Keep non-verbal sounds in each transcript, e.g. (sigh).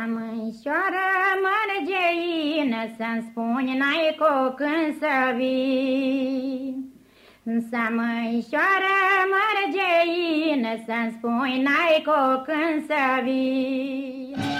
Să mânșoară mărgeină, Să-mi spuni n-ai cu când să vii. Să mânșoară mărgeină, Să-mi spui n-ai cu când să vii.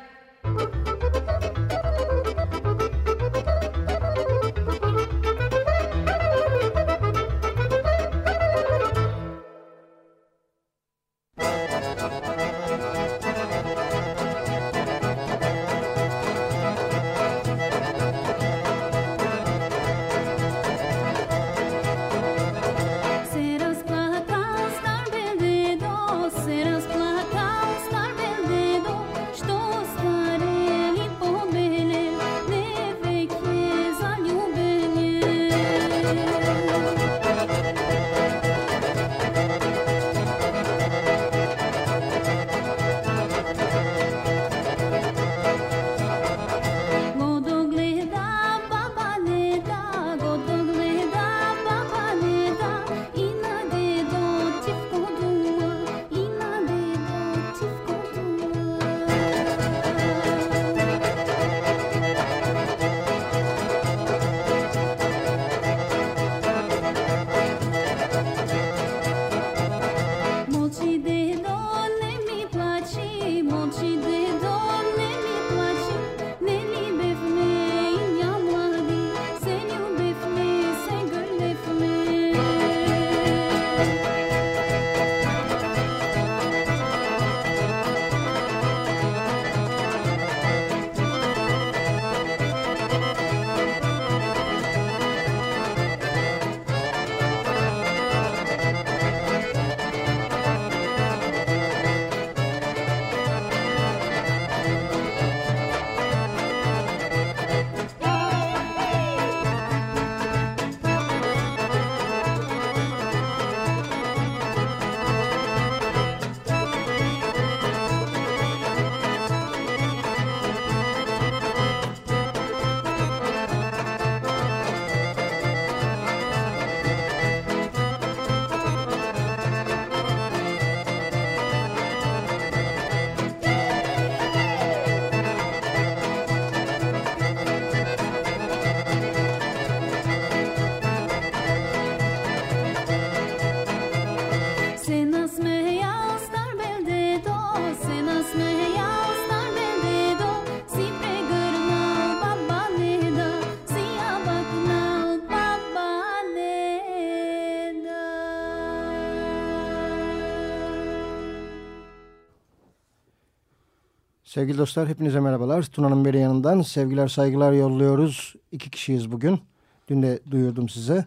Sevgili dostlar hepinize merhabalar. Tuna'nın beri yanından sevgiler saygılar yolluyoruz. İki kişiyiz bugün. Dün de duyurdum size.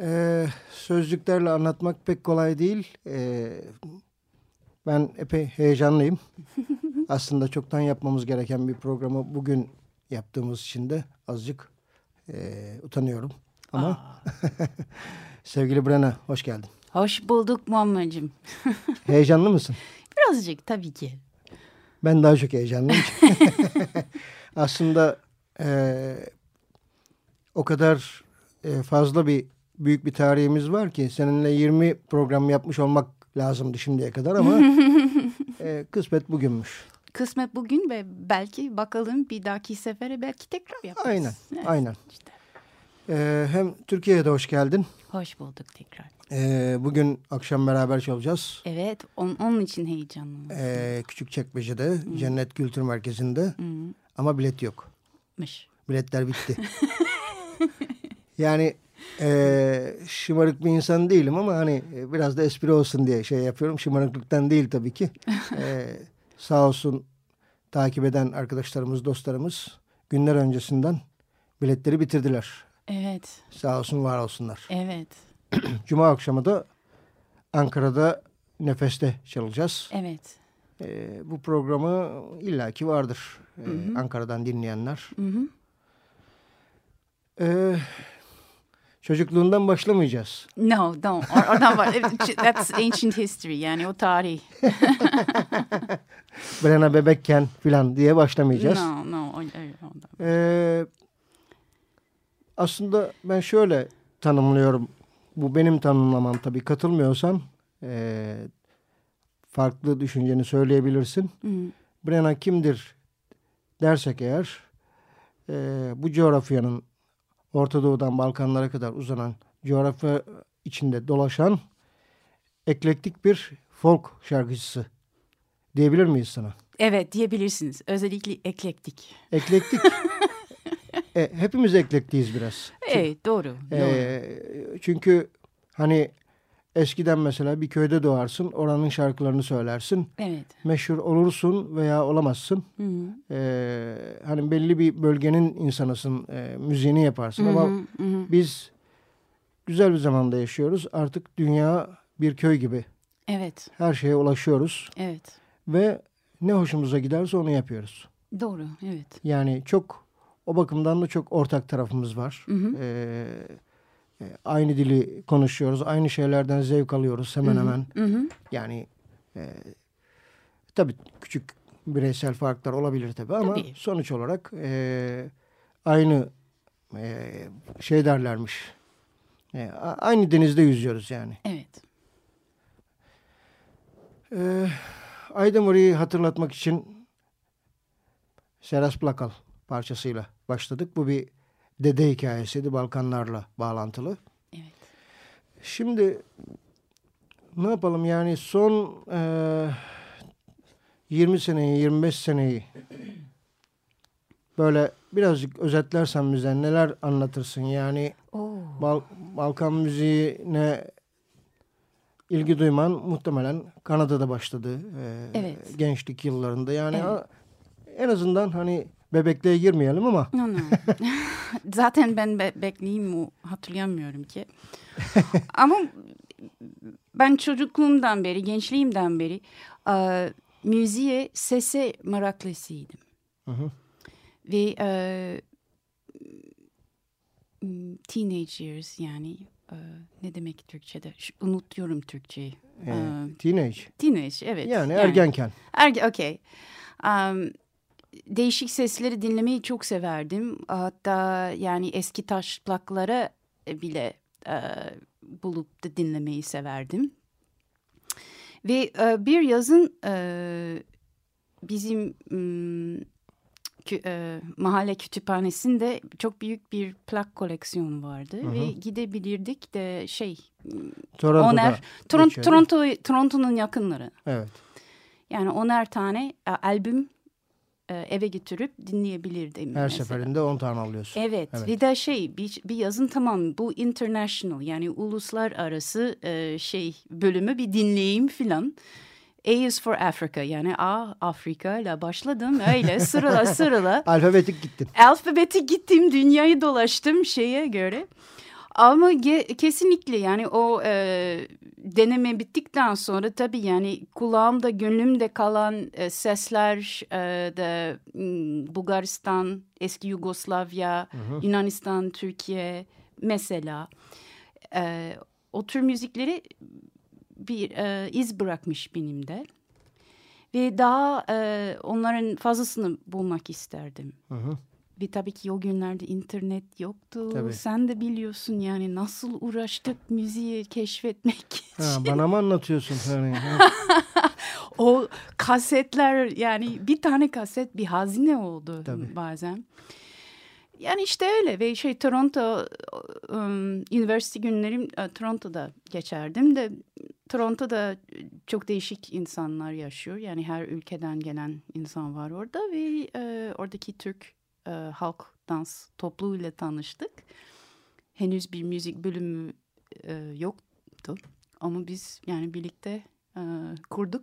Ee, sözcüklerle anlatmak pek kolay değil. Ee, ben epey heyecanlıyım. (laughs) Aslında çoktan yapmamız gereken bir programı bugün yaptığımız için de azıcık e, utanıyorum. Ama (laughs) sevgili Brenna hoş geldin. Hoş bulduk Muammer'cim. Heyecanlı mısın? (laughs) Birazcık tabii ki. Ben daha çok heyecanlıyım. (laughs) Aslında e, o kadar e, fazla bir büyük bir tarihimiz var ki seninle 20 program yapmış olmak lazımdı şimdiye kadar ama (laughs) e, kısmet bugünmüş. Kısmet bugün ve belki bakalım bir dahaki sefere belki tekrar yaparız. Aynen, evet, aynen. Işte. Ee, hem Türkiye'ye de hoş geldin. Hoş bulduk tekrar. Ee, bugün akşam beraber çalacağız. Evet, on, onun için heyecanlıyım. Ee, Küçükçekmece'de, Cennet Kültür Merkezi'nde. Hı, Ama bilet yok. mış. Biletler bitti. (laughs) yani e, şımarık bir insan değilim ama hani e, biraz da espri olsun diye şey yapıyorum. Şımarıklıktan değil tabii ki. (laughs) Ee, sağ olsun takip eden arkadaşlarımız, dostlarımız günler öncesinden biletleri bitirdiler. Evet, Sağ olsun, var olsunlar. evet, (clears throat) Cuma akşamı da Ankara'da Nefes'te çalacağız. evet. Ee, bu programı illaki vardır. Ee, Ankara'dan dinleyenler. Hı hı. Ee, çocukluğundan başlamayacağız. No, don't. Or, oradan var. That's ancient history. Yani o tarih. (laughs) Brena bebekken filan diye başlamayacağız. No, no. ondan. Ee, aslında ben şöyle tanımlıyorum. Bu benim tanımlamam tabii. Katılmıyorsan ee, farklı düşünceni söyleyebilirsin. Hı, Brena kimdir dersek eğer ee, bu coğrafyanın Orta Doğu'dan Balkanlara kadar uzanan coğrafya içinde dolaşan eklektik bir folk şarkıcısı diyebilir miyiz sana? Evet diyebilirsiniz. Özellikle eklektik. Eklektik. (laughs) e, hepimiz eklektiyiz biraz. Evet doğru. doğru. E, çünkü hani eskiden mesela bir köyde doğarsın, oranın şarkılarını söylersin. Evet. Meşhur olursun veya olamazsın. Hı hı. E, hani belli bir bölgenin insanısın, e, müziğini yaparsın. Hı Ama hı, hı hı. biz güzel bir zamanda yaşıyoruz. Artık dünya bir köy gibi. Evet, Her şeye ulaşıyoruz evet. ve ne hoşumuza giderse onu yapıyoruz. Doğru, evet. Yani çok o bakımdan da çok ortak tarafımız var. Hı hı. Ee, e, aynı dili konuşuyoruz, aynı şeylerden zevk alıyoruz hemen hemen. Hı hı. Yani e, tabii küçük bireysel farklar olabilir tabii ama Tabii. sonuç olarak e, aynı e, şey derlermiş. E, aynı denizde yüzüyoruz yani. Evet. Ee, Aydemur'u hatırlatmak için Seras Plakal parçasıyla başladık. Bu bir dede hikayesiydi Balkanlarla bağlantılı. Evet. Şimdi ne yapalım yani son e, 20 seneyi 25 seneyi böyle birazcık özetlersen bize neler anlatırsın yani Oo. Bal- Balkan müziğine ilgi duyman muhtemelen Kanada'da başladı. Ee, Evet. Gençlik yıllarında yani Evet. en azından hani bebekliğe girmeyelim ama No, no. (laughs) Zaten ben be bekleyeyim o hatırlayamıyorum ki. (laughs) Ama ben çocukluğumdan beri, gençliğimden beri e, müziğe, sese meraklısıydım. Hı hı. Ve e, teenage years yani e, ne demek Türkçe'de? Şu, unutuyorum Türkçeyi. Ee, teenage teenage evet. yani ergenken. Erge, okey. Um, değişik sesleri dinlemeyi çok severdim. Hatta yani eski taş plaklara bile e, bulup da dinlemeyi severdim. Ve e, bir yazın e, bizim kü- e, mahalle kütüphanesinde çok büyük bir plak koleksiyonu vardı. Hı hı. Ve gidebilirdik de şey Toronto'da. oner. Toronto Toronto'nun yakınları. Evet. Yani onar tane e, albüm eve götürüp dinleyebilirdim. Her mesela. seferinde 10 tane alıyorsun. Evet. Evet. Bir de şey bir, bir yazın tamam bu international yani uluslararası e, şey bölümü bir dinleyeyim filan. A is for Africa yani A Afrika ile başladım öyle (laughs) sırala sırala. Alfabetik gittin. Alfabeti gittim dünyayı dolaştım şeye göre. Ama kesinlikle yani o e, deneme bittikten sonra tabii yani kulağımda gönlümde kalan e, sesler e, de Bulgaristan, eski Yugoslavya, Yunanistan, Türkiye mesela e, o tür müzikleri bir e, iz bırakmış benim de. Ve daha e, onların fazlasını bulmak isterdim. Hı hı. Ve tabii ki o günlerde internet yoktu. Tabii. Sen de biliyorsun yani nasıl uğraştık müziği keşfetmek için. Ha, bana mı anlatıyorsun? Yani, ha, (laughs) O kasetler yani bir tane kaset bir hazine oldu Tabii. bazen. Yani işte öyle ve şey Toronto um, üniversite günlerim uh, Toronto'da geçerdim de Toronto'da çok değişik insanlar yaşıyor. Yani her ülkeden gelen insan var orada ve uh, oradaki Türk uh, halk dans topluluğuyla tanıştık. Henüz bir müzik bölümü uh, yoktu ama biz yani birlikte e, kurduk.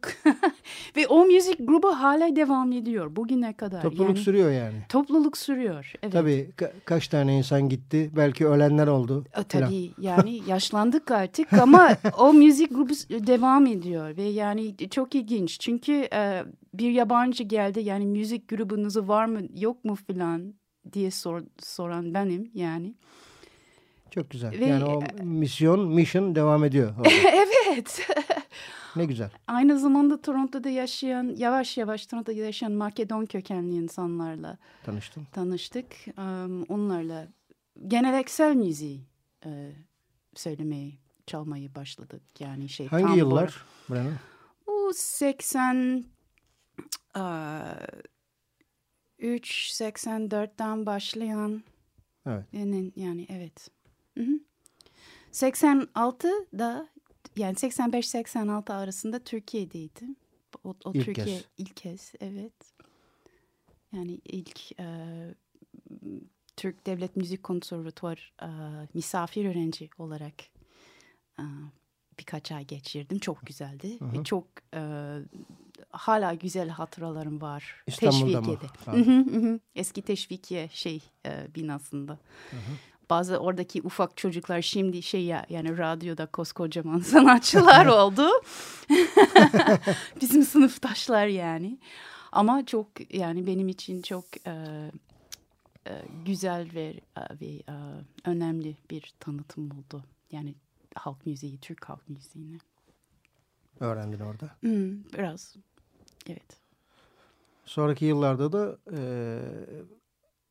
(laughs) Ve o müzik grubu hala devam ediyor bugüne kadar. Topluluk yani, sürüyor yani. Topluluk sürüyor. Evet. Tabii ka kaç tane insan gitti. Belki ölenler oldu. E, tabii (laughs) yani yaşlandık artık ama o müzik grubu devam ediyor. Ve yani çok ilginç. Çünkü e, bir yabancı geldi yani müzik grubunuz var mı yok mu filan diye sor, soran benim yani. Çok güzel. Ve, yani o misyon, mission devam ediyor. (laughs) evet. Ne güzel. Aynı zamanda Toronto'da yaşayan, yavaş yavaş Toronto'da yaşayan Makedon kökenli insanlarla tanıştım. Tanıştık. Um, onlarla geleneksel müziği e, söylemeyi, çalmayı başladık. Yani şey. Hangi tambor. yıllar Brennan? Bu 80 uh, 3 84'ten başlayan. Evet. Yani, yani evet. Hı -hı. 86'da yani 85-86 arasında Türkiye'deydim. O, o ilk Türkiye kez. ilk kez evet. Yani ilk e, Türk Devlet Müzik Konservatuvar e, misafir öğrenci olarak e, birkaç ay geçirdim. Çok güzeldi. Hı hı. Ve çok e, hala güzel hatıralarım var. İstanbul'da Teşvikiye'de. mı? Eski Teşvikiye şey e, binasında. Hı hı bazı oradaki ufak çocuklar şimdi şey ya yani radyoda koskocaman (laughs) sanatçılar oldu. (laughs) Bizim sınıftaşlar yani. Ama çok yani benim için çok e, e, güzel ve, ve e, önemli bir tanıtım oldu. Yani halk müziği, Türk halk müziğini. Öğrendin orada. Hmm, biraz. Evet. Sonraki yıllarda da e,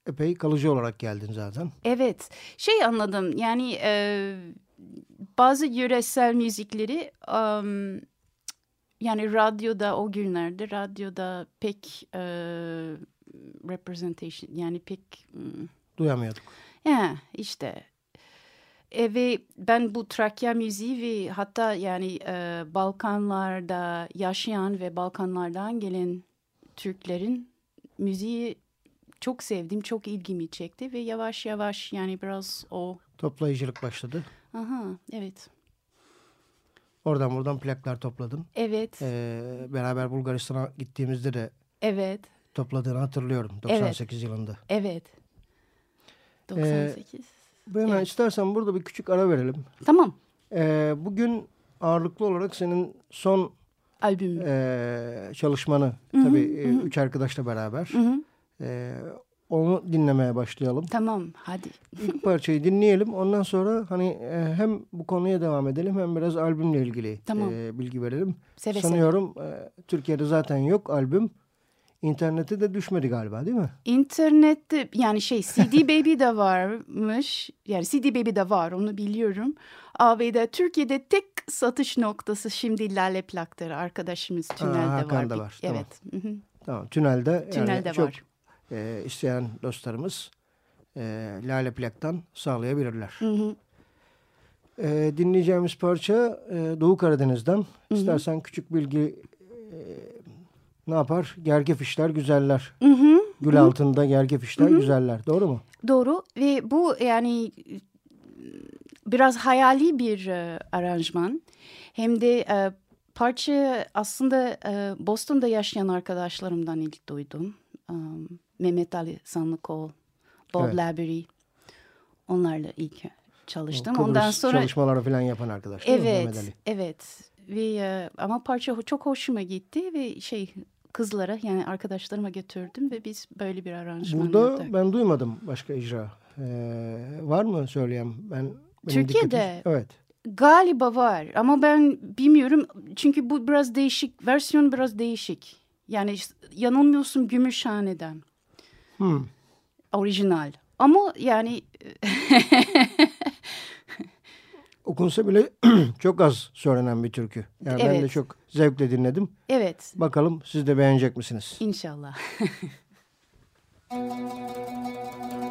epey kalıcı olarak geldin zaten. Evet. Şey anladım yani e, bazı yöresel müzikleri um, yani radyoda o günlerde radyoda pek e, representation yani pek um, duyamıyorduk. Ya işte e, ve ben bu Trakya müziği ve hatta yani e, Balkanlarda yaşayan ve Balkanlardan gelen Türklerin müziği çok sevdim, çok ilgimi çekti ve yavaş yavaş yani biraz o... Toplayıcılık başladı. Aha, evet. Oradan buradan plaklar topladın. Evet. Ee, beraber Bulgaristan'a gittiğimizde de evet. topladığını hatırlıyorum 98 evet. yılında. Evet. 98. Ee, ben evet. istersen burada bir küçük ara verelim. Tamam. Ee, bugün ağırlıklı olarak senin son albüm e, çalışmanı Hı -hı, tabii hı. üç arkadaşla beraber. Hı -hı. Ee, onu dinlemeye başlayalım. Tamam hadi. (laughs) İlk parçayı dinleyelim. Ondan sonra hani e, hem bu konuya devam edelim hem biraz albümle ilgili tamam. e, bilgi verelim. Seve Sanıyorum e, Türkiye'de zaten yok albüm. İnternette de düşmedi galiba değil mi? İnternette yani şey CD Baby de varmış. Yani CD Baby de var onu biliyorum. AB'de Türkiye'de tek satış noktası şimdi Lale Plak'tır. Arkadaşımız Tünel'de Aa, var. Da var. Evet. Tamam. Tamam. Tünel'de, Tünel'de yani çok var e, isteyen dostlarımız e, Lale Plak'tan sağlayabilirler. Hı hı. E, dinleyeceğimiz parça e, Doğu Karadeniz'den. Hı hı. İstersen küçük bilgi e, ne yapar? Gergefişler güzeller. Hı hı. Gül hı. altında gergefişler hı hı. güzeller. Doğru mu? Doğru ve bu yani biraz hayali bir e, aranjman. Hem de e, parça aslında e, Boston'da yaşayan arkadaşlarımdan ilk duydum. Um, Mehmet Ali Sanlıkol, Bob evet. Labery onlarla ilk çalıştım. Kıbrıs Ondan sonra çalışmaları falan yapan arkadaşlar. Evet, evet. Ve e, ama parça çok hoşuma gitti ve şey kızlara yani arkadaşlarıma götürdüm ve biz böyle bir aranjman Burada yaptık. ben duymadım başka icra. Ee, var mı söyleyeyim? Ben Türkiye'de dikkatim, evet. Galiba var ama ben bilmiyorum çünkü bu biraz değişik versiyon biraz değişik. Yani yanılmıyorsun Gümüşhane'den. Hmm. Orijinal. Ama yani... (laughs) Okunsa bile (clears throat) çok az söylenen bir türkü. Yani evet. ben de çok zevkle dinledim. Evet. Bakalım siz de beğenecek misiniz? İnşallah. (laughs)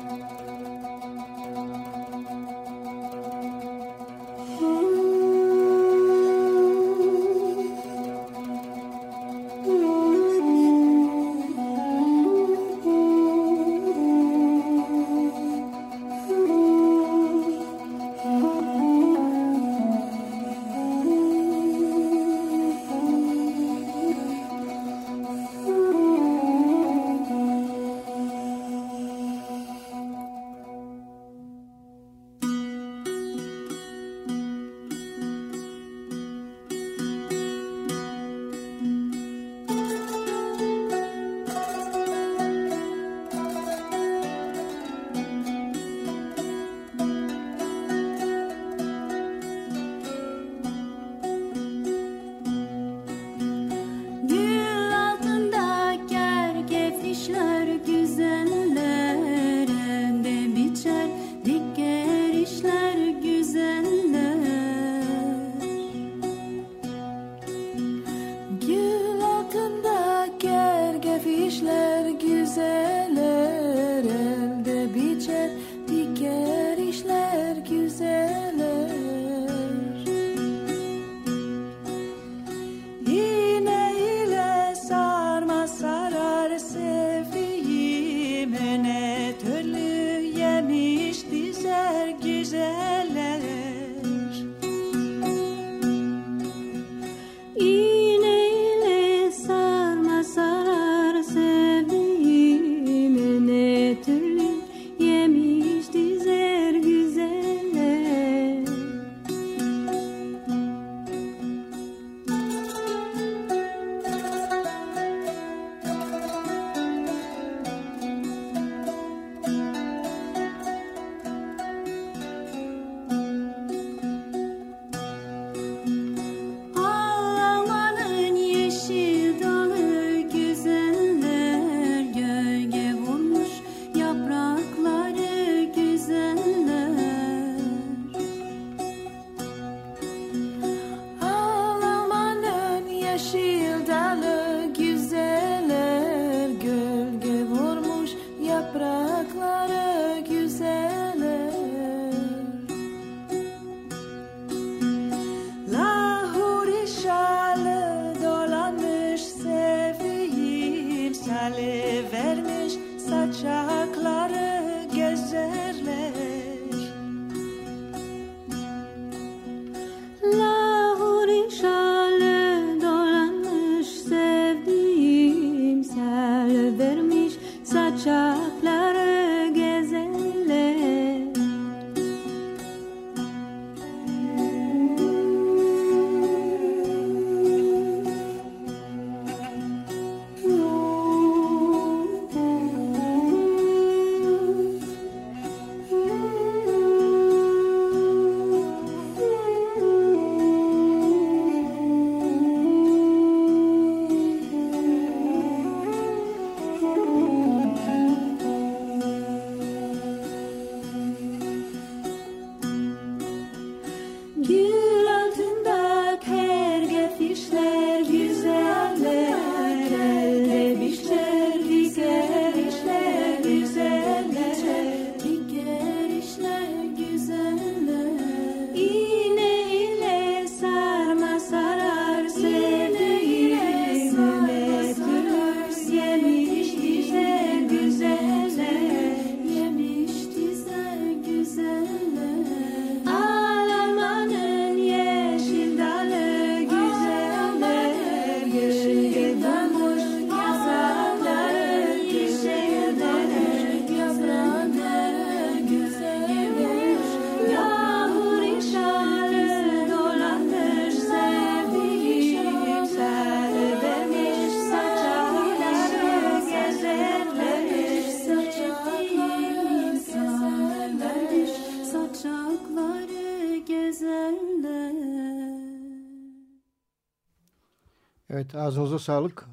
Evet ağzınıza sağlık.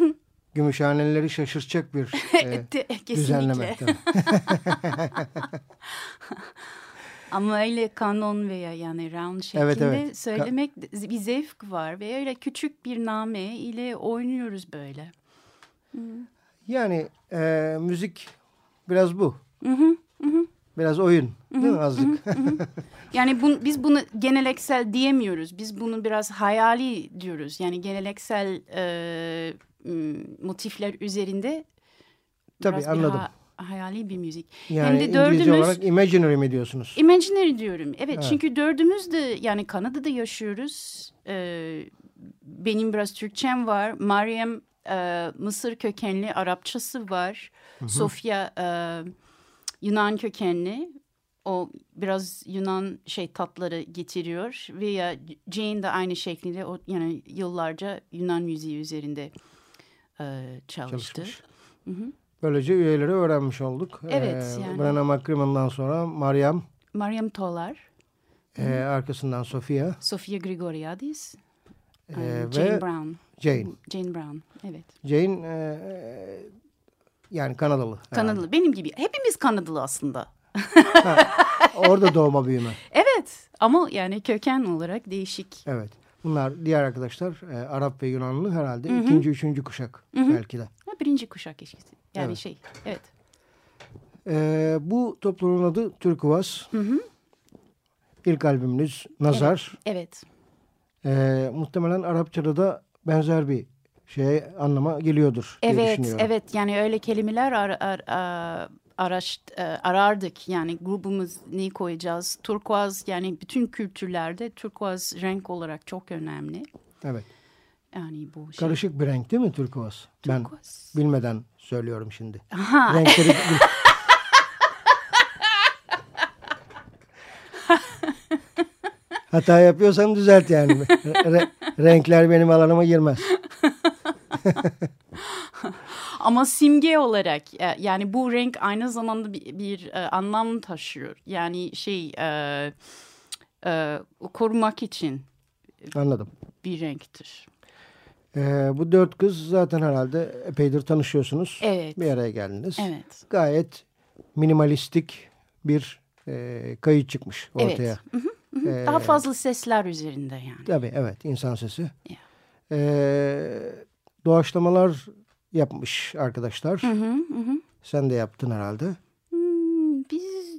(laughs) Gümüşhaneleri şaşırtacak bir (laughs) e, düzenleme. (laughs) Ama öyle kanon veya yani round şeklinde Evet, evet. söylemek bir zevk var ve öyle küçük bir name ile oynuyoruz böyle. Yani e, müzik biraz bu. Biraz oyun değil mi azıcık? (laughs) Yani bu, biz bunu geleneksel diyemiyoruz. Biz bunu biraz hayali diyoruz. Yani geleneksel e, motifler üzerinde Tabii, biraz anladım. bir ha- hayali bir müzik. Yani Hem de İngilizce dördümüz olarak imaginary mi diyorsunuz? imaginary diyorum. Evet, Evet. çünkü dördümüz de yani Kanada'da yaşıyoruz. Ee, benim biraz Türkçem var. Meryem e, Mısır kökenli Arapçası var. Sofya e, Yunan kökenli. O biraz Yunan şey tatları getiriyor. Veya Jane de aynı şekilde o yani yıllarca Yunan müziği üzerinde e, çalıştı. Çalışmış. Böylece üyeleri öğrenmiş olduk. Evet, Ee, yani. Brenna McCrimmon'dan sonra Mariam, Meryem Tolar, e, arkasından Sofia Sofia Grigoriadis, e, e, Jane ve Brown. Jane. Jane Brown, evet. Jane e, yani Kanadalı. Kanadalı. Benim gibi. Hepimiz Kanadalı aslında. Orada doğma büyüme. (laughs) Evet ama yani köken olarak değişik. Evet. Bunlar diğer arkadaşlar e, Arap ve Yunanlı herhalde ikinci, üçüncü kuşak belki de. Ha, birinci kuşak ilişkisi. Yani Evet. şey, evet. E, bu toplumun adı Türkuvas. İlk albümünüz Nazar. Evet. E, muhtemelen Arapçada da benzer bir şey anlama geliyordur diye Evet, düşünüyorum. evet. Yani öyle kelimeler ar, ar, a- araş, e, arardık. Yani grubumuz ne koyacağız? Turkuaz yani bütün kültürlerde turkuaz renk olarak çok önemli. Evet. Yani bu şey. Karışık bir renk değil mi Turkuaz? Ben Turkuaz. bilmeden söylüyorum şimdi. (laughs) Ha, Renkleri (laughs) Hata yapıyorsam düzelt yani. Re- renkler benim alanıma girmez. (laughs) (laughs) Ama simge olarak e, yani bu renk aynı zamanda bir, bir e, anlam taşıyor. Yani şey e, e, korumak için Anladım. bir renktir. Ee, bu dört kız zaten herhalde epeydir tanışıyorsunuz. Evet. Bir araya geldiniz. Evet. Gayet minimalistik bir e, kayıt çıkmış ortaya. Ee, Daha fazla sesler üzerinde yani. Tabii evet insan sesi. Ee, doğaçlamalar yapmış arkadaşlar. Sen de yaptın herhalde.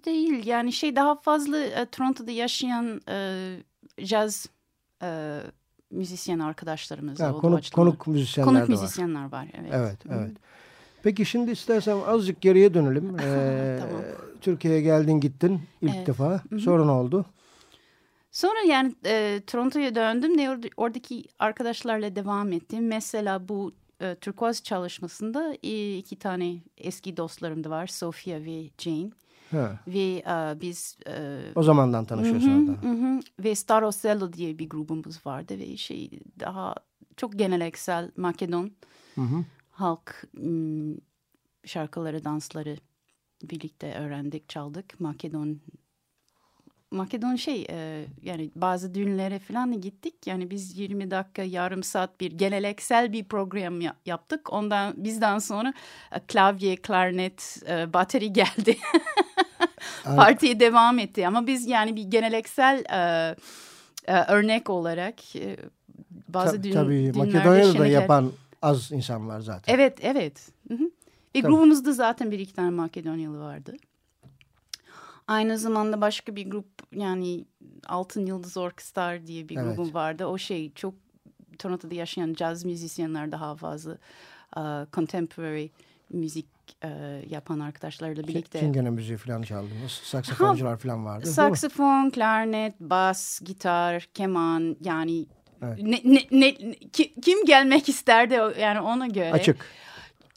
değil. Yani şey daha fazla e, Toronto'da yaşayan e, jazz e, müzisyen arkadaşlarımız Ha, konuk, konuk müzisyenler konuk de var. müzisyenler var. Evet. Evet, evet. Peki şimdi istersen azıcık geriye dönelim. (laughs) Ee, Tamam. Türkiye'ye geldin gittin ilk Evet. defa. Sonra ne oldu? Sonra yani e, Toronto'ya döndüm de or- oradaki arkadaşlarla devam ettim. Mesela bu e, Turkuaz çalışmasında e, iki tane eski dostlarım da var. Sofia ve Jane. Ha, Ve e, biz... e, o zamandan tanışıyorsun Hı hı, hı. Ve Starosello diye bir grubumuz vardı ve şey daha çok geleneksel Makedon Hı hı. halk şarkıları, dansları birlikte öğrendik, çaldık. Makedon Makedon şey e, yani bazı düğünlere falan gittik. Yani biz 20 dakika yarım saat bir geleneksel bir program ya- yaptık. Ondan bizden sonra e, klavye, klarnet, e, bateri geldi. (laughs) Partiye devam etti ama biz yani bir geleneksel e, e, örnek olarak e, bazı Ta- düğün, tabii düğünlerde Makedonya'da da yapan az insan var zaten. Evet, evet. Hı hı. Ve Tabii. grubumuzda zaten bir iki tane Makedonyalı vardı. Aynı zamanda başka bir grup yani Altın Yıldız Orkestra diye bir Evet. grubum vardı. O şey çok Toronto'da yaşayan caz müzisyenler daha fazla e, contemporary müzik e, yapan arkadaşlarla birlikte. Çingene müziği falan çaldınız. Saksafoncular falan vardı? Saksafon, klarnet, bas, gitar, keman yani Evet. ne, ne, ne, ki- kim gelmek isterdi yani ona göre. Açık.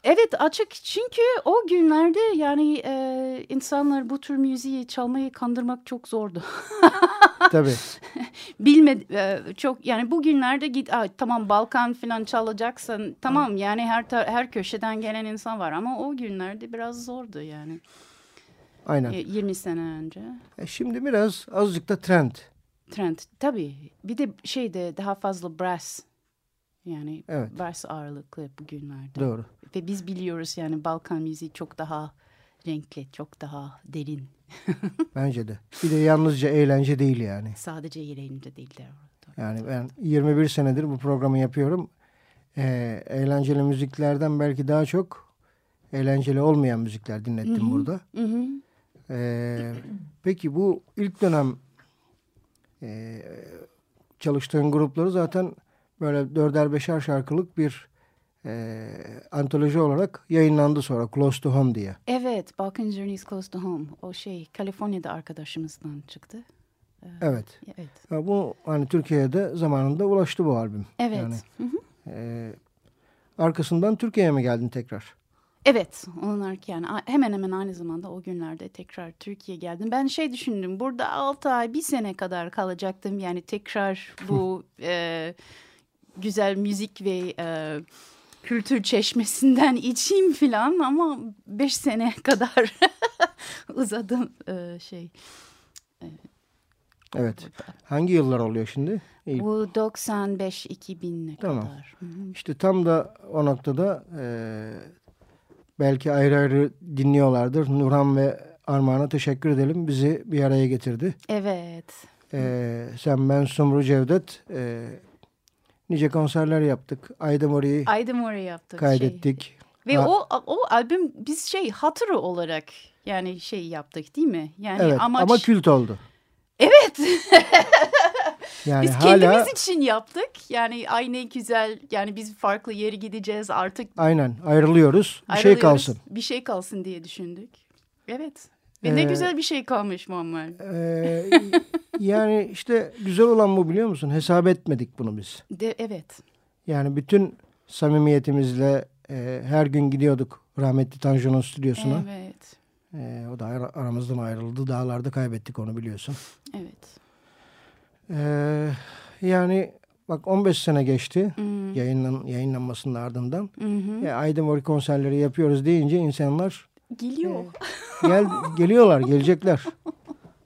Evet açık çünkü o günlerde yani e, insanlar bu tür müziği çalmayı kandırmak çok zordu. (laughs) Tabii. (laughs) Bilme e, çok yani bugünlerde git "Aa, tamam Balkan falan çalacaksın tamam yani her her köşeden gelen insan var ama o günlerde biraz zordu yani Aynen. E, 20 sene önce. E şimdi biraz azıcık da trend. Trend tabii bir de şeyde daha fazla brass yani Evet. brass ağırlıklı bugünlerde. Doğru. Ve biz biliyoruz yani Balkan müziği çok daha renkli, çok daha derin. (laughs) Bence de. Bir de yalnızca eğlence değil yani. Sadece eğlence değil de. Yani ben 21 senedir bu programı yapıyorum. Ee, eğlenceli müziklerden belki daha çok eğlenceli olmayan müzikler dinlettim burada. Hı hı. Ee, peki bu ilk dönem e, çalıştığın grupları zaten böyle dörder beşer şarkılık bir e, antoloji olarak yayınlandı sonra Close to Home diye. Evet, Balkan Journeys Close to Home. O şey Kaliforniya'da arkadaşımızdan çıktı. Evet. Evet. Ha, bu hani Türkiye'de zamanında ulaştı bu albüm. Evet. Yani, Hı hı. e, arkasından Türkiye'ye mi geldin tekrar? Evet, onlar yani a- hemen hemen aynı zamanda o günlerde tekrar Türkiye'ye geldim. Ben şey düşündüm, burada 6 ay, bir sene kadar kalacaktım. Yani tekrar bu (laughs) e, güzel müzik ve e, kültür çeşmesinden (laughs) içeyim falan ama 5 sene (laughs) kadar (laughs) uzadım e, şey. Evet. Hangi yıllar oluyor şimdi? Bu 95-2000'e Tamam. kadar. Hı hı. İşte tam da o noktada e, belki ayrı ayrı dinliyorlardır. Nurhan ve Armağan'a teşekkür edelim. Bizi bir araya getirdi. Evet. E, sen, ben, Sumru Cevdet e, nice konserler yaptık. Aydemori'yi Aydın oraya yaptık. Şey. kaydettik. Ve Ha- o o albüm biz şey hatırı olarak yani şey yaptık değil mi? Yani evet amaç ama kült oldu. Evet. (laughs) Yani biz hala kendimiz için yaptık. Yani ay ne güzel. Yani biz farklı yere gideceğiz artık. aynen ayrılıyoruz. Bir şey kalsın. Bir şey kalsın diye düşündük. Evet. Ve ne Ee, güzel bir şey kalmış Muammer. Ee, yani işte güzel olan bu biliyor musun? Hesap etmedik bunu biz. De, evet. Yani bütün samimiyetimizle e, her gün gidiyorduk rahmetli Tanju'nun stüdyosuna. Evet. E, o da ara- aramızdan ayrıldı. Dağlarda kaybettik onu biliyorsun. Evet. E, yani bak 15 sene geçti Hmm. yayınlan, yayınlanmasının ardından. Hı. E, Aydemori konserleri yapıyoruz deyince insanlar Geliyor. gel geliyorlar, gelecekler.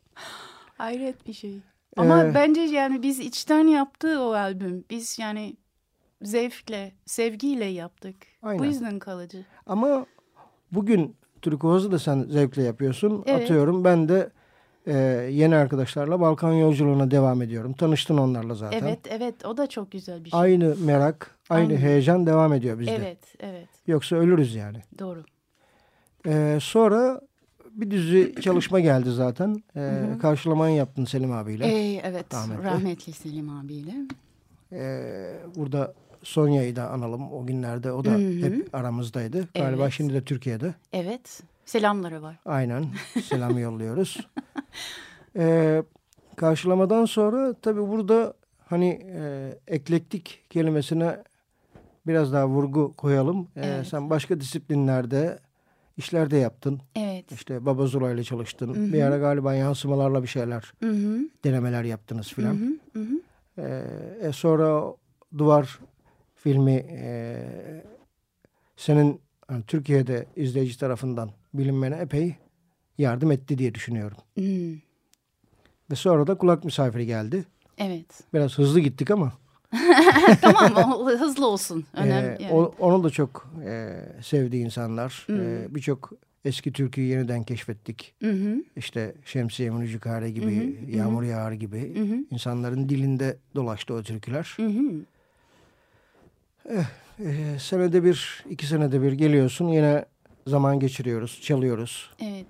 (laughs) Hayret bir şey. Ama Ee, bence yani biz içten yaptığı o albüm. Biz yani zevkle, sevgiyle yaptık. Bu Aynen. yüzden kalıcı. Ama bugün Turkuaz'ı da sen zevkle yapıyorsun. Evet. Atıyorum ben de e, yeni arkadaşlarla Balkan yolculuğuna devam ediyorum. Tanıştın onlarla zaten. Evet, evet. O da çok güzel bir şey. Aynı merak, aynı Aynen. heyecan devam ediyor bizde. Evet, evet. Yoksa ölürüz yani. Doğru. E, sonra bir dizi çalışma geldi zaten. E, karşılamayı yaptın Selim abiyle. Ee, evet Rahmetli. rahmetli. Selim abiyle. E, burada Sonya'yı da analım. O günlerde o da Hı hı. hep aramızdaydı. Galiba Evet. şimdi de Türkiye'de. Evet selamları var. Aynen. Selam (laughs) yolluyoruz. Ee, karşılamadan sonra tabii burada hani e, eklektik kelimesine biraz daha vurgu koyalım. Ee, Evet. Sen başka disiplinlerde işlerde yaptın. Evet. İşte Baba Zula ile çalıştın. Hı hı. Bir ara galiba yansımalarla bir şeyler, Hı hı. denemeler yaptınız Hı filan. hı. Hı hı. Ee, e, sonra Duvar filmi e, senin hani Türkiye'de izleyici tarafından bilinmene epey yardım etti diye düşünüyorum. Hmm, Ve sonra da kulak misafiri geldi. Evet. Biraz hızlı gittik ama (laughs) tamam hızlı olsun. Önemli. e, yani. o- onu da çok e, sevdiği insanlar. Hmm. E, Birçok eski türküyü yeniden keşfettik. Hı hı. İşte Şemsiye Mücükare gibi, Hı hı, Yağmur Yağar gibi Hı hı. insanların dilinde dolaştı o türküler. Hı hı. E, senede bir, iki senede bir geliyorsun yine zaman geçiriyoruz, çalıyoruz. Evet.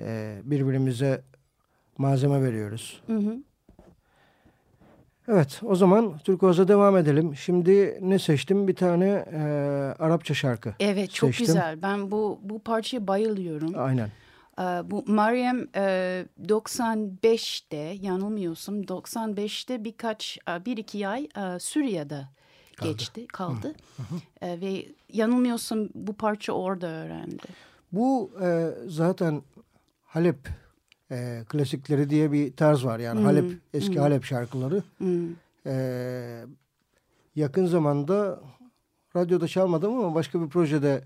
E, birbirimize malzeme veriyoruz. Hı hı. Evet o zaman Türkoz'a devam edelim. Şimdi ne seçtim? Bir tane e, Arapça şarkı. Evet çok Seçtim. güzel. Ben bu bu parçaya bayılıyorum. Aynen. Ee, bu Meryem e, 95'te yanılmıyorsam 95'te birkaç e, bir iki ay e, Suriye'de geçti kaldı E, ve yanılmıyorsam bu parça orada öğrendi. Bu e, zaten Halep e, klasikleri diye bir tarz var. Yani Hmm, Halep eski hmm. Halep şarkıları. Hmm. E, yakın zamanda radyoda çalmadım ama başka bir projede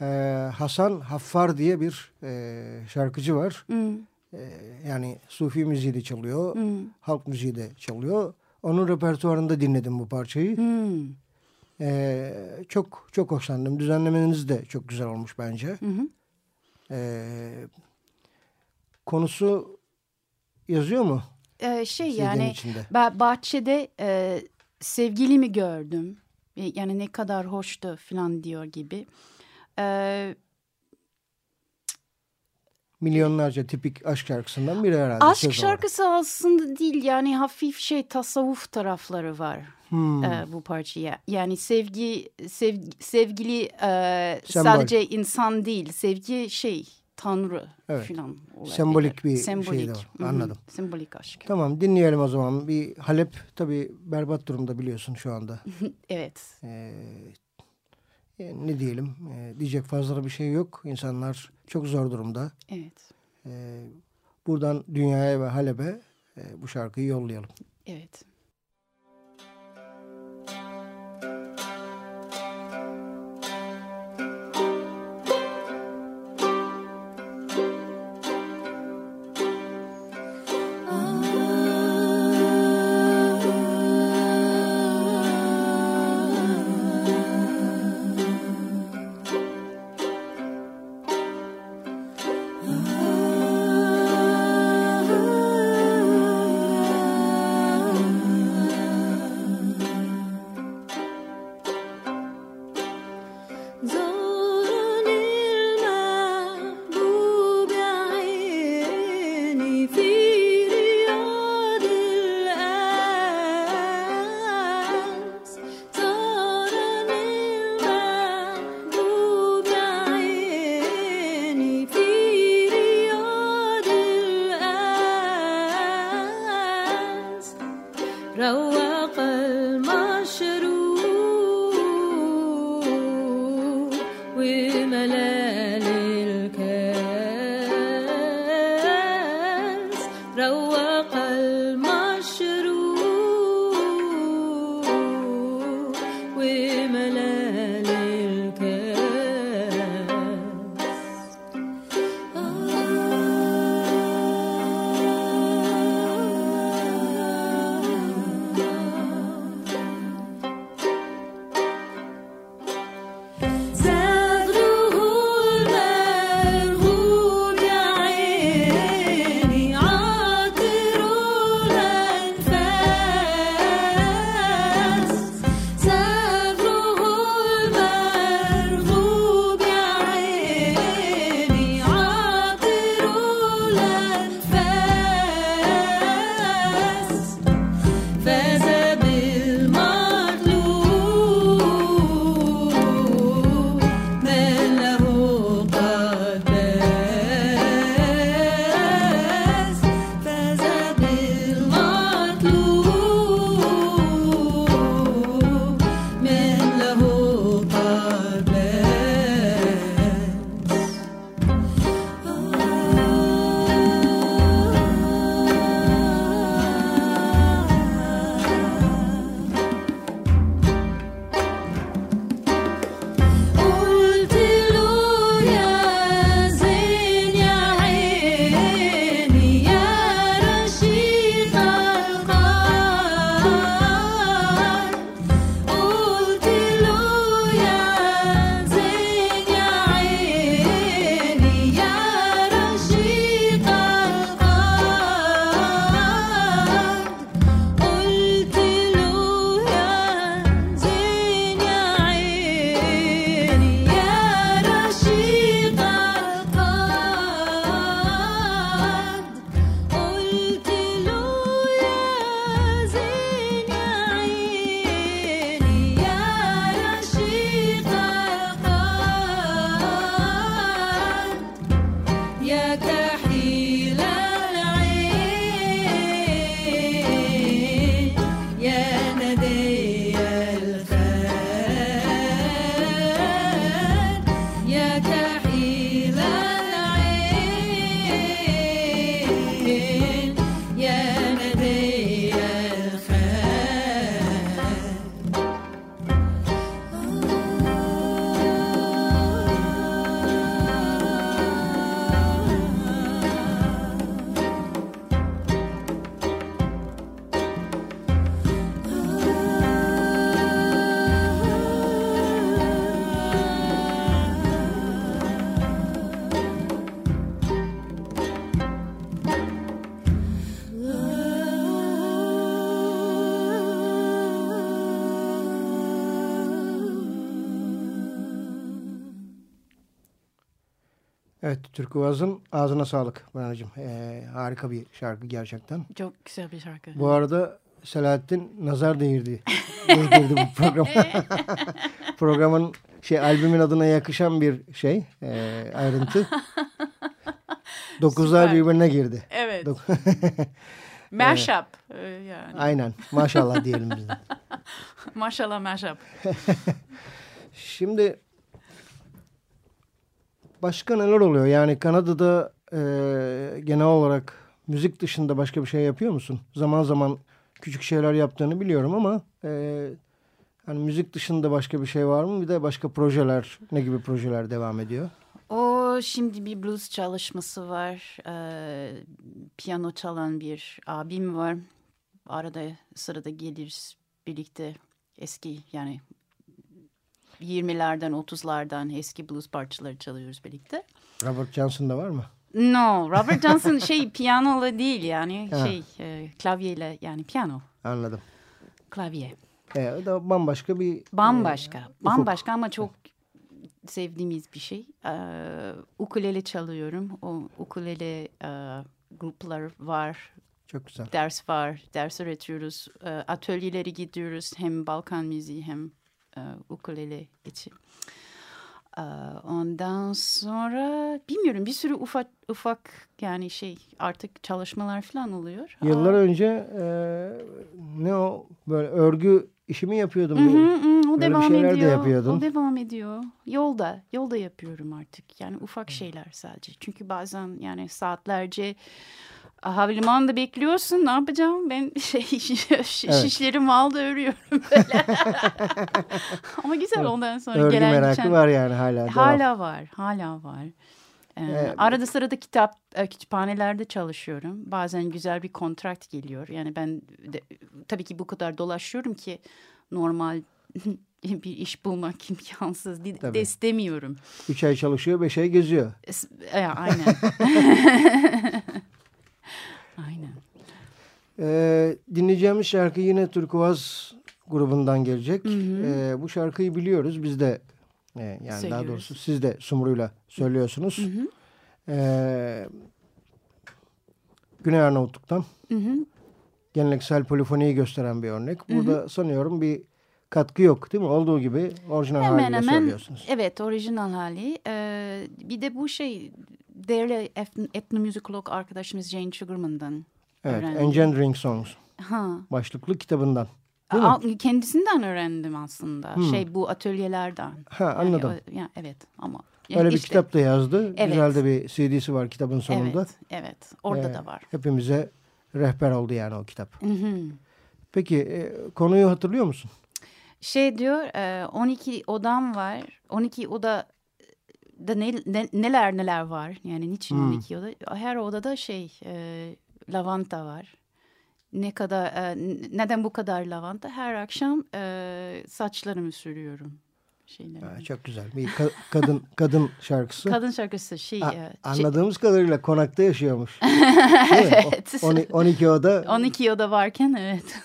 e, Hasan Haffar diye bir e, şarkıcı var. Hmm. E, yani Sufi müziği de çalıyor. Hmm. Halk müziği de çalıyor. Onun repertuarında dinledim bu parçayı. Hmm. Ee, çok çok hoşlandım. Düzenlemeniz de çok güzel olmuş bence. Hı hı. Ee, konusu yazıyor mu? Ee, şey yani içinde? ba- bahçede e, sevgilimi gördüm. E, Yani ne kadar hoştu falan diyor gibi. Ee, Milyonlarca tipik aşk şarkısından biri herhalde. Aşk söz olarak. şarkısı aslında değil yani hafif şey tasavvuf tarafları var Hmm. e, bu parçaya. Yani sevgi sev- sevgili e, Sembol. sadece insan değil sevgi şey tanrı Evet. falan olabilir. Sembolik bir şey de var. Hı hı. Anladım. Sembolik aşk. Tamam dinleyelim o zaman. Bir Halep tabii berbat durumda biliyorsun şu anda. (laughs) Evet. Ee, e, ne diyelim? Ee, diyecek fazla bir şey yok. İnsanlar çok zor durumda. Evet. Ee, buradan dünyaya ve Halep'e e, bu şarkıyı yollayalım. Evet. Evet Türküvaz'ın ağzına sağlık Pınar'cığım. Ee, harika bir şarkı gerçekten. Çok güzel bir şarkı. Bu arada Selahattin nazar değirdi. (laughs) değdirdi bu programa. (laughs) Programın şey albümün adına yakışan bir şey e, ayrıntı. (laughs) Dokuzlar Süper. birbirine girdi. Evet. Dok- Mashup. Ee, yani. Aynen maşallah diyelim biz de. Maşallah mashup. Şimdi başka neler oluyor? Yani Kanada'da e, genel olarak müzik dışında başka bir şey yapıyor musun? Zaman zaman küçük şeyler yaptığını biliyorum ama e, hani müzik dışında başka bir şey var mı? Bir de başka projeler, ne gibi projeler devam ediyor? O şimdi bir blues çalışması var. Ee, piyano çalan bir abim var. Arada sırada geliriz birlikte eski yani 20'lerden 30'lardan eski blues parçaları çalıyoruz birlikte. Robert Johnson da var mı? No, Robert Johnson şey (laughs) piyanola değil yani Ha. şey e, klavyeyle yani piyano, Anladım. klavye. E, o da bambaşka bir... Bambaşka, e, ufuk. bambaşka ama çok sevdiğimiz bir şey. Ee, ukulele çalıyorum. O ukulele e, gruplar var, Çok güzel. ders var, ders öğretiyoruz. E, atölyeleri gidiyoruz hem Balkan müziği hem e, ukulele için. E, ondan sonra bilmiyorum bir sürü ufak ufak yani şey artık çalışmalar falan oluyor. Yıllar Aa, önce e, ne o böyle örgü işi mi yapıyordum? Hı hı, hı, o Böyle devam şeyler de ediyor. yapıyordun. O devam ediyor. Yolda, yolda yapıyorum artık. Yani ufak şeyler sadece. Çünkü bazen yani saatlerce havalimanında bekliyorsun. Ne yapacağım? Ben (laughs) şey şiş, Evet. şişlerimi aldı örüyorum böyle. (laughs) Ama güzel ondan sonra Örgü gelen merakı geçen- var yani hala. devam. Hala var, hala var. Ee, Evet. arada sırada kitap e, kütüphanelerde çalışıyorum. Bazen güzel bir kontrakt geliyor. Yani ben de, tabii ki bu kadar dolaşıyorum ki normal (laughs) bir iş bulmak imkansız değil, Tabii. de istemiyorum. Üç ay çalışıyor, beş ay geziyor. Es- e, aynen. Aynen. Ee, dinleyeceğimiz şarkı yine Turkuaz grubundan gelecek. Ee, bu şarkıyı biliyoruz. Biz de e, yani daha Söylüyoruz. doğrusu siz de Sumru'yla söylüyorsunuz. Ee, Güney Arnavutluk'tan Hı hı. geleneksel polifoniyi gösteren bir örnek. Burada sanıyorum bir katkı yok değil mi? Olduğu gibi orijinal Hemen haliyle hemen söylüyorsunuz. evet orijinal hali. Ee, bir de bu şey değerli etn- etnomüzikolog arkadaşımız Jane Sugarman'dan Evet, öğrendim. Engendering Songs Ha. başlıklı kitabından. Aa, kendisinden öğrendim aslında. Şey bu atölyelerden. Ha, anladım. Yani, o- ya, evet ama. Öyle bir işte, kitap da yazdı. Evet. Güzel de bir CD'si var kitabın sonunda. Evet, evet. Orada Ee, da var. Hepimize rehber oldu yani o kitap. Hı hı. Peki e, konuyu hatırlıyor musun? Şey diyor, e, 12 odam var. 12 oda da ne, ne- neler neler var. Yani niçin Hmm. 12 oda? Her odada şey e, lavanta var. Ne kadar e, neden bu kadar lavanta? Her akşam e, saçlarımı sürüyorum. Şeyleri. Ha, çok güzel. Bir ka- kadın (laughs) kadın şarkısı. Kadın şarkısı şey. A- e, şey- anladığımız kadarıyla konakta yaşıyormuş. (laughs) Evet. on- 12 oda 12 oda varken evet.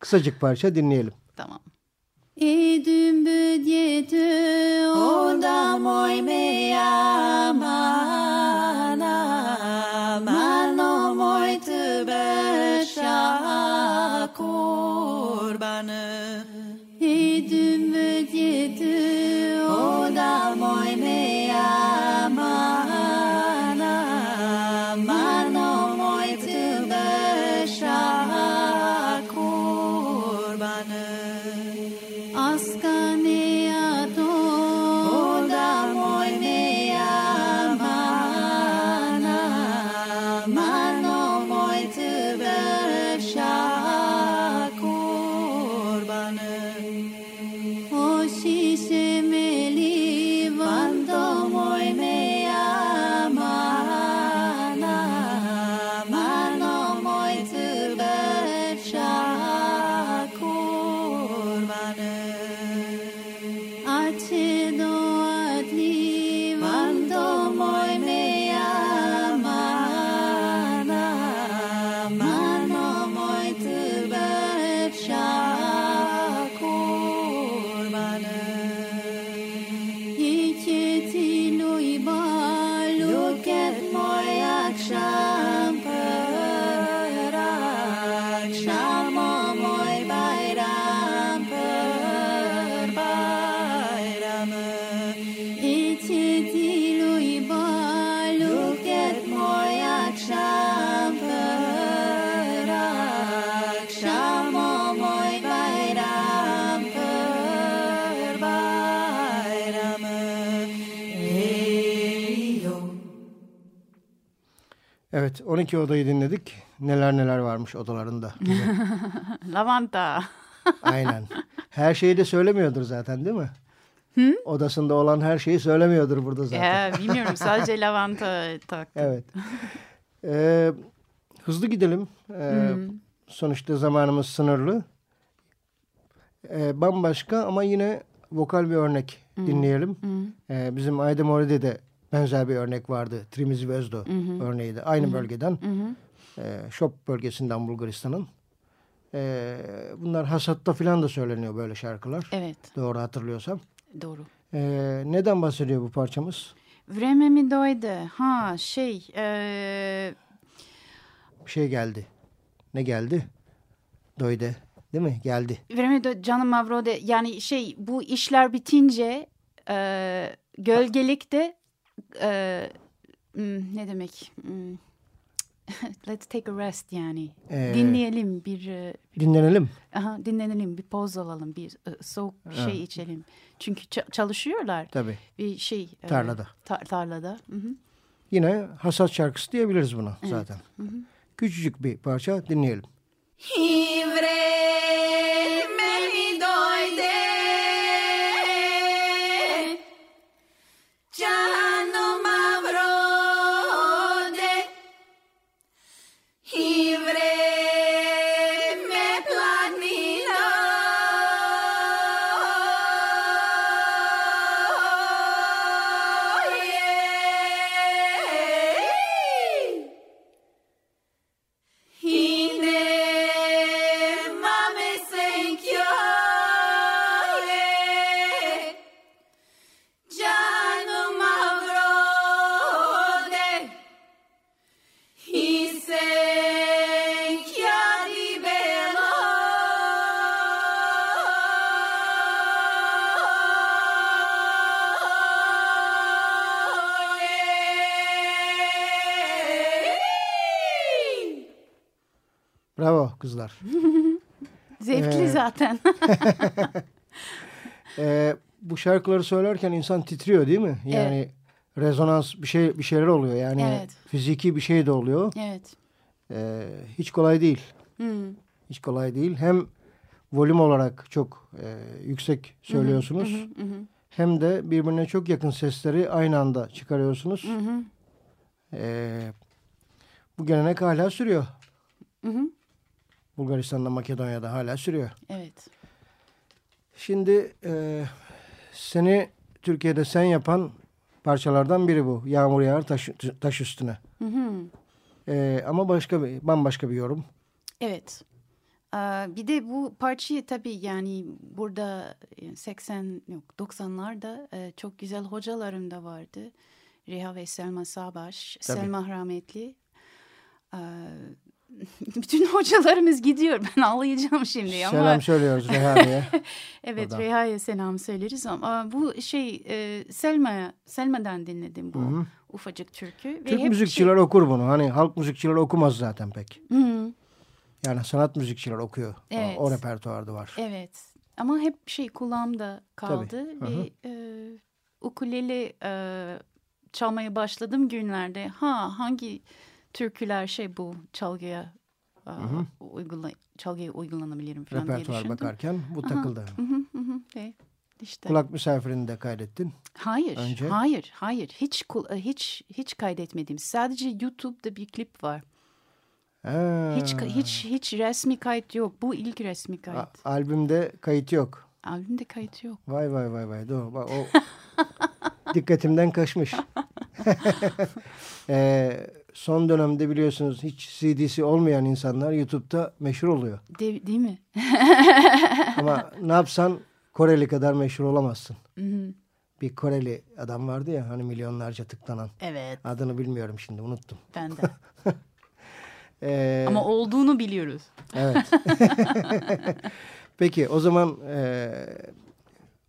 kısacık parça dinleyelim. tamam. E dümbü diyete onda moi me amana mano moi tübe şa kurbanı E dümbü diyete onda moi Evet 12 odayı dinledik. Neler neler varmış odalarında. (laughs) Lavanta. Aynen. Her şeyi de söylemiyordur zaten değil mi? Hı? Odasında olan her şeyi söylemiyordur burada zaten. Ya, bilmiyorum sadece lavanta taktı. Evet. Ee, hızlı gidelim. Ee, hmm. Sonuçta zamanımız sınırlı. Ee, bambaşka ama yine vokal bir örnek hmm. dinleyelim. Hmm. Ee, bizim Ayda Mori'de de benzer bir örnek vardı. Trimizi Vezdo hmm. örneğiydi. Aynı hmm. bölgeden. Hmm. Ee, Şop bölgesinden Bulgaristan'ın. Ee, bunlar hasatta falan da söyleniyor böyle şarkılar. Evet. Doğru hatırlıyorsam. Doğru. Ee, neden bahsediyor bu parçamız? Vreme mi doydu? Ha şey... Ee... Bir şey geldi. Ne geldi? Doydu. Değil mi? Geldi. Vreme do canım Mavrode. Yani şey bu işler bitince e, gölgelikte e, ne demek? Hmm, (laughs) let's take a rest yani. Ee, dinleyelim bir... E, dinlenelim. Aha, dinlenelim bir poz alalım bir e, soğuk bir şey evet. içelim. Çünkü çalışıyorlar. Tabii. Bir şey. E, tarlada. E, tar tarlada. Hı -hı. Yine hasat şarkısı diyebiliriz buna evet. zaten. Hı -hı. Küçücük bir parça dinleyelim. Hivre Bravo kızlar. (laughs) Zevkli ee, zaten. (laughs) e, bu şarkıları söylerken insan titriyor değil mi? Yani evet. rezonans bir şey bir şeyler oluyor. Yani evet. fiziki bir şey de oluyor. Evet. E, hiç kolay değil. Hmm. Hiç kolay değil. Hem volüm olarak çok e, yüksek söylüyorsunuz. Hı hı hı. Hem de birbirine çok yakın sesleri aynı anda çıkarıyorsunuz. Hı hı. E, bu gelenek hala sürüyor. Hı hı. Bulgaristan'da, Makedonya'da hala sürüyor. Evet. Şimdi e, seni Türkiye'de sen yapan parçalardan biri bu. Yağmur yağar taş, taş üstüne. Hı hı. E, ama başka bir, bambaşka bir yorum. Evet. Bir de bu parçayı tabii yani burada 80 yok 90'larda e, çok güzel hocalarım da vardı. Reha ve Selma Sabaş, tabii. Selma rahmetli. (laughs) bütün hocalarımız gidiyor. Ben ağlayacağım şimdi selam ama. Selam söylüyoruz Reha'ya. (laughs) evet Reha'ya selam söyleriz ama bu şey e, Selma'ya Selma'dan dinledim bu Hı -hı. ufacık türkü. Türk Ve müzikçiler şey... okur bunu. Hani halk müzikçiler okumaz zaten pek. Hı -hı. Yani sanat müzikçiler okuyor. Evet. O, o repertuarda var. Evet. Ama hep şey kulağımda kaldı Tabii. ve e, ukulele e, çalmaya başladım günlerde. Ha hangi türküler şey bu çalgıya hı hı. uygula çalgıya uygulanabilirim falan Repertuar diye düşündüm. bakarken bu takıldı. Hı hı hı. Okay. İşte. Kulak misafirini de kaydettin. Hayır, Önce. hayır, hayır. Hiç hiç hiç kaydetmedim. Sadece YouTube'da bir klip var. Ha. Hiç hiç hiç resmi kayıt yok. Bu ilk resmi kayıt. A albümde kayıt yok. Albümde kayıt yok. Vay vay vay vay. Doğru. O (laughs) dikkatimden kaçmış. (laughs) (laughs) ee, son dönemde biliyorsunuz hiç CD'si olmayan insanlar YouTube'da meşhur oluyor. De, değil mi? (laughs) Ama ne yapsan Koreli kadar meşhur olamazsın. Hı hı. Bir Koreli adam vardı ya hani milyonlarca tıklanan. Evet. Adını bilmiyorum şimdi unuttum. Ben de. (laughs) ee, Ama olduğunu biliyoruz. Evet. (laughs) Peki o zaman e,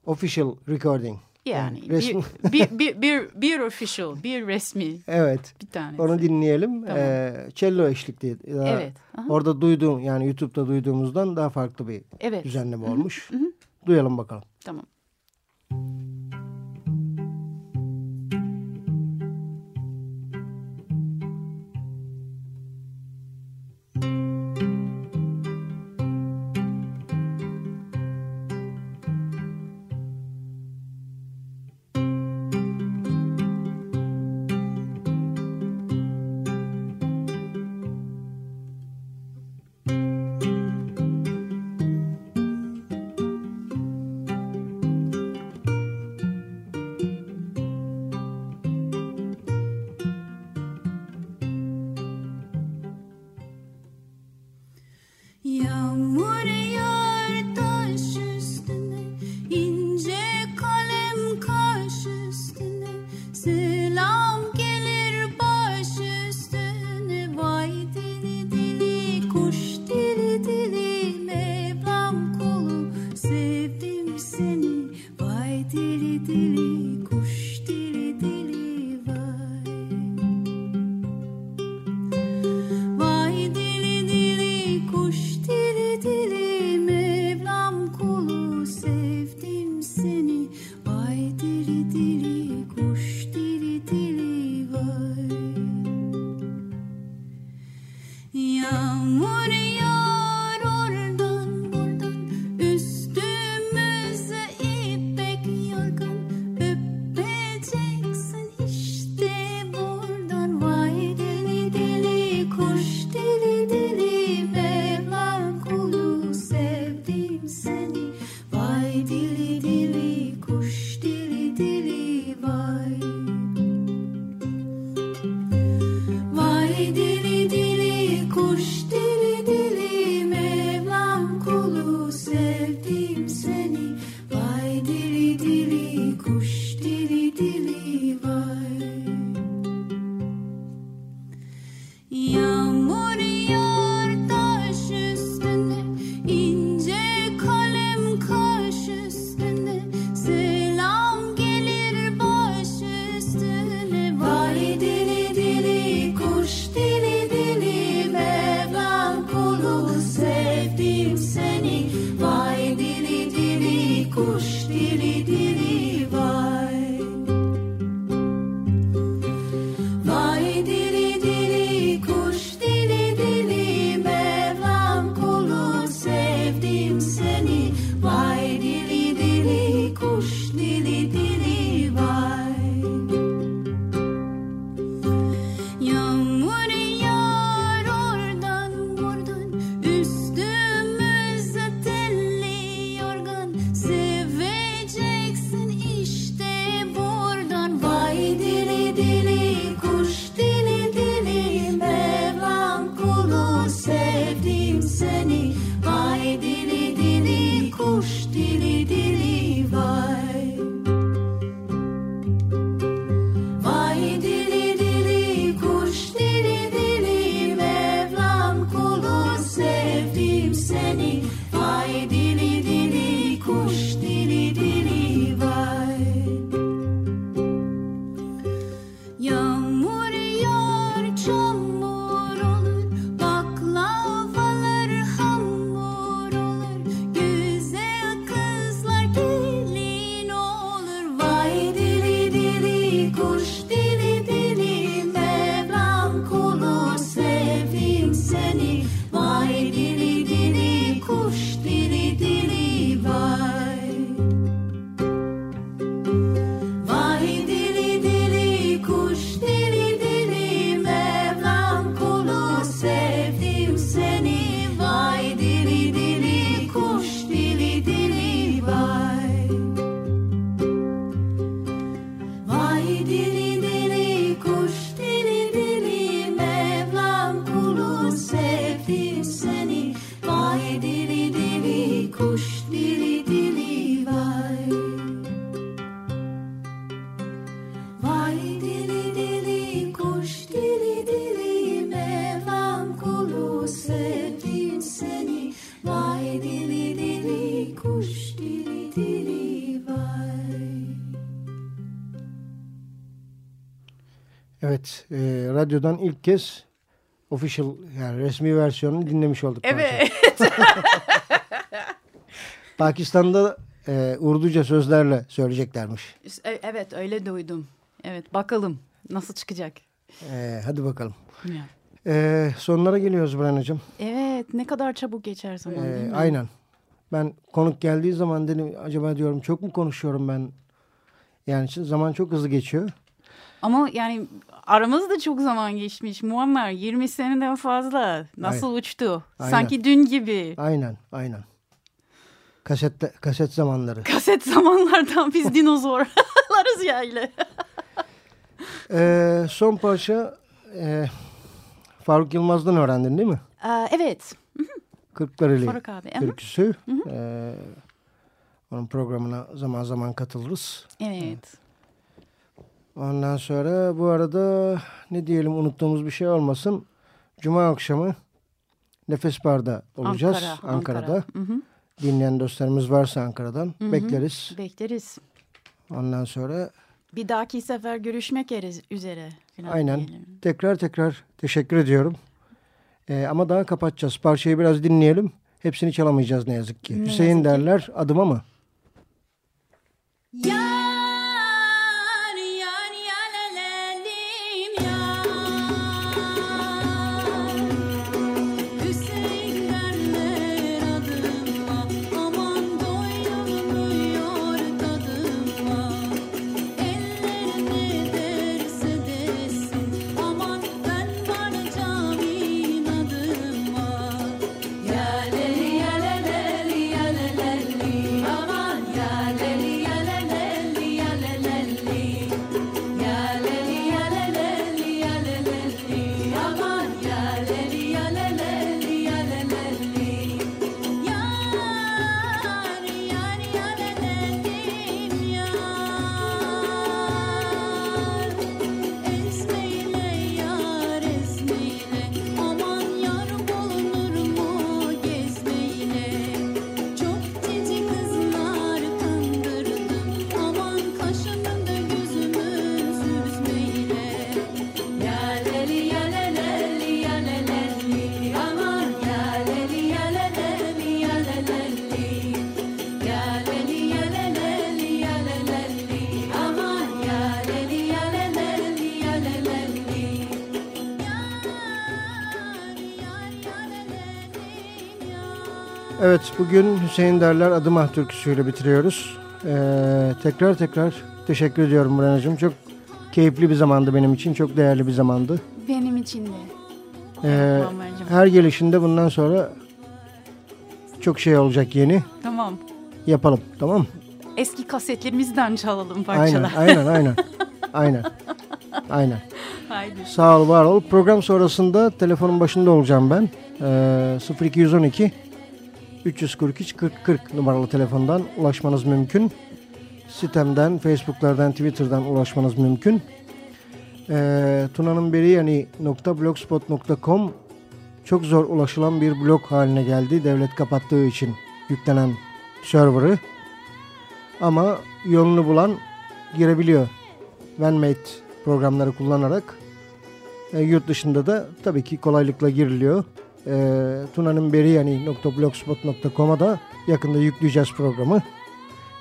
official recording. Yani resmi. bir, bir, bir, bir official, bir resmi. Evet. Bir tane. Onu dinleyelim. Tamam. Ee, cello eşlikli. Daha evet. Aha. Orada duyduğum yani YouTube'da duyduğumuzdan daha farklı bir evet. düzenleme olmuş. Hı hı. Duyalım bakalım. Tamam. Schnee Evet, e, radyodan ilk kez official yani resmi versiyonunu dinlemiş olduk. Evet. Pakistan'da e, Urduca sözlerle söyleyeceklermiş. E, evet öyle duydum. Evet bakalım nasıl çıkacak. E, hadi bakalım. Ya. E, sonlara geliyoruz Brena'cığım. Evet ne kadar çabuk geçer zaman E, değil mi? aynen. Ben konuk geldiği zaman dedim acaba diyorum çok mu konuşuyorum ben? Yani şimdi zaman çok hızlı geçiyor. Ama yani aramızda çok zaman geçmiş. Muammer 20 seneden fazla. Nasıl Aynen. uçtu? Aynen. Sanki dün gibi. Aynen, aynen. Kasette, kaset zamanları. Kaset (laughs) zamanlardan biz dinozorlarız (laughs) ya ile. E, son parça e, Faruk Yılmaz'dan öğrendin değil mi? Aa, evet. Kırklareli Faruk abi. Türküsü. E, onun programına zaman zaman katılırız. Evet. Ondan sonra bu arada ne diyelim unuttuğumuz bir şey olmasın. Cuma akşamı Nefes Bar'da olacağız. Ankara, Ankara'da. Ankara. Hı hı. Dinleyen dostlarımız varsa Ankara'dan Hı hı. bekleriz. Bekleriz. Ondan sonra Bir dahaki sefer görüşmek ere- üzere. aynen diyelim. tekrar tekrar teşekkür ediyorum. Ee, ama daha kapatacağız. Parçayı biraz dinleyelim. Hepsini çalamayacağız ne yazık ki. Ne Hüseyin yazık ki. derler adıma mı? Yar Evet bugün Hüseyin Derler Adıma türküsüyle bitiriyoruz. Ee, tekrar tekrar teşekkür ediyorum Buranacığım. Çok keyifli bir zamandı benim için. Çok değerli bir zamandı. Benim için de. Ee, her gelişinde bundan sonra çok şey olacak yeni. Tamam. Yapalım tamam? Eski kasetlerimizden çalalım Aynen parçalar. aynen aynen. (laughs) aynen. Aynen. Haydi. Sağ ol var ol. Program sonrasında telefonun başında olacağım ben. Ee, 0212 343 40 40 numaralı telefondan ulaşmanız mümkün. Sitemden, Facebook'lardan, Twitter'dan ulaşmanız mümkün. Ee, tunanınberiyani.blogspot.com çok zor ulaşılan bir blog haline geldi. Devlet kapattığı için yüklenen server'ı. Ama yolunu bulan girebiliyor. OneMate programları kullanarak. E, yurt dışında da tabii ki kolaylıkla giriliyor. E, tunanınberiyani.blogspot.com'a da yakında yükleyeceğiz programı.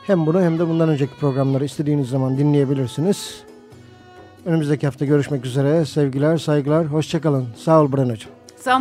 Hem bunu hem de bundan önceki programları istediğiniz zaman dinleyebilirsiniz. Önümüzdeki hafta görüşmek üzere. Sevgiler, saygılar. Hoşçakalın. Sağ ol Breno'cum. Sağ ol